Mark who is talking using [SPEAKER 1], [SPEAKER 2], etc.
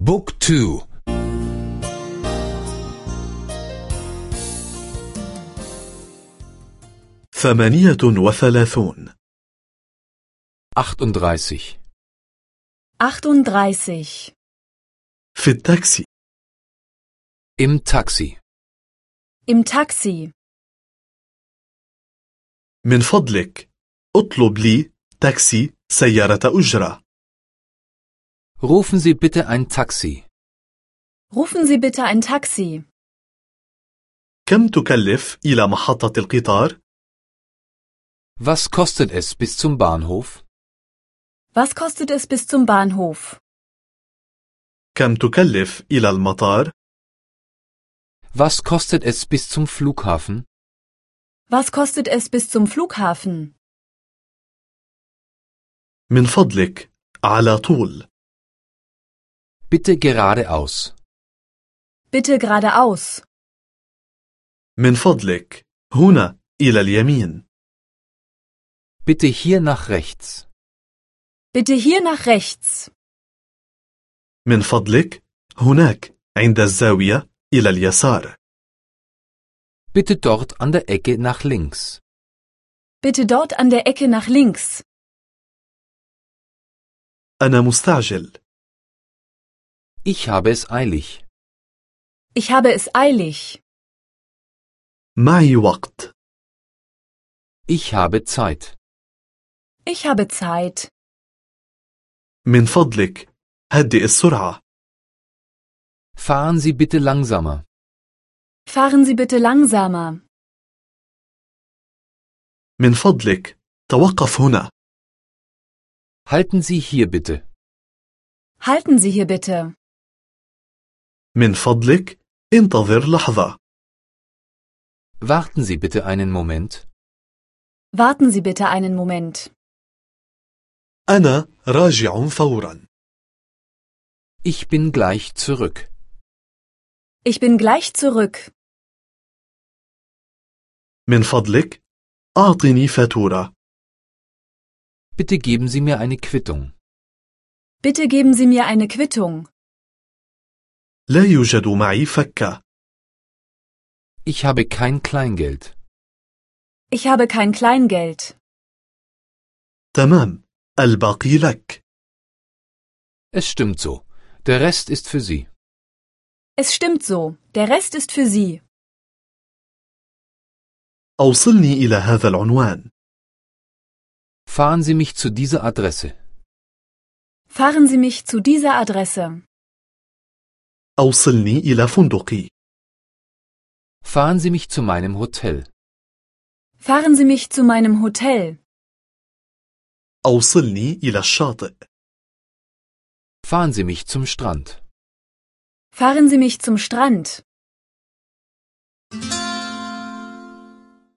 [SPEAKER 1] بوك تو.
[SPEAKER 2] ثمانية وثلاثون.
[SPEAKER 1] 38
[SPEAKER 3] 38.
[SPEAKER 2] في التاكسي.
[SPEAKER 1] im Taxi
[SPEAKER 3] Im Taxi.
[SPEAKER 2] من فضلك اطلب لي تاكسي سيارة أجرة.
[SPEAKER 1] rufen Sie bitte ein Taxi
[SPEAKER 3] Rufen Sie bitte ein Taxi.
[SPEAKER 2] كم تكلف إلى محطة القطار؟
[SPEAKER 1] was kostet es bis zum Bahnhof
[SPEAKER 3] Was kostet es bis zum Bahnhof?
[SPEAKER 2] كم تكلف إلى المطار؟
[SPEAKER 1] was kostet es bis zum Flughafen
[SPEAKER 3] Was kostet es bis zum Flughafen?
[SPEAKER 2] من فضلك على طول
[SPEAKER 1] bitte geradeaus
[SPEAKER 3] Bitte geradeaus.
[SPEAKER 2] من فضلك هنا إلى اليمين
[SPEAKER 1] bitte hier nach rechts
[SPEAKER 3] Bitte hier nach rechts.
[SPEAKER 2] من فضلك هناك عند الزاوية إلى اليسار
[SPEAKER 1] bitte dort an der Ecke nach links
[SPEAKER 3] Bitte dort an der Ecke nach links.
[SPEAKER 2] أنا مستعجل
[SPEAKER 1] ich habe es eilig
[SPEAKER 3] Ich habe es eilig.
[SPEAKER 2] معي وقت
[SPEAKER 1] ich habe Zeit
[SPEAKER 3] Ich habe Zeit.
[SPEAKER 2] من فضلك هدئ السرعة
[SPEAKER 1] fahren Sie bitte langsamer
[SPEAKER 3] Fahren Sie bitte langsamer.
[SPEAKER 2] من فضلك توقف هنا
[SPEAKER 1] halten Sie hier bitte
[SPEAKER 3] Halten Sie hier bitte.
[SPEAKER 2] من فضلك انتظر لحظة
[SPEAKER 1] warten Sie bitte einen Moment
[SPEAKER 3] Warten Sie bitte einen Moment.
[SPEAKER 2] أنا راجع فورا
[SPEAKER 1] ich bin gleich zurück
[SPEAKER 3] Ich bin gleich zurück.
[SPEAKER 2] من فضلك أعطني فاتورة
[SPEAKER 1] bitte geben Sie mir eine Quittung
[SPEAKER 3] Bitte geben Sie mir eine Quittung.
[SPEAKER 2] لا يوجد معي فكة
[SPEAKER 1] ich habe kein Kleingeld
[SPEAKER 3] Ich habe kein Kleingeld.
[SPEAKER 2] تمام الباقي لك
[SPEAKER 1] es stimmt so der Rest ist für Sie
[SPEAKER 3] Es stimmt so. Der Rest ist für Sie.
[SPEAKER 2] أوصلني إلى هذا العنوان
[SPEAKER 1] fahren Sie mich zu dieser Adresse
[SPEAKER 3] Fahren Sie mich zu dieser Adresse.
[SPEAKER 2] أوصلني إلى فندقي.
[SPEAKER 1] Fahren Sie mich zu meinem Hotel.
[SPEAKER 3] Fahren Sie mich zu meinem Hotel.
[SPEAKER 2] أوصلني إلى الشاطئ.
[SPEAKER 1] Fahren Sie mich zum Strand.
[SPEAKER 3] Fahren Sie mich zum Strand.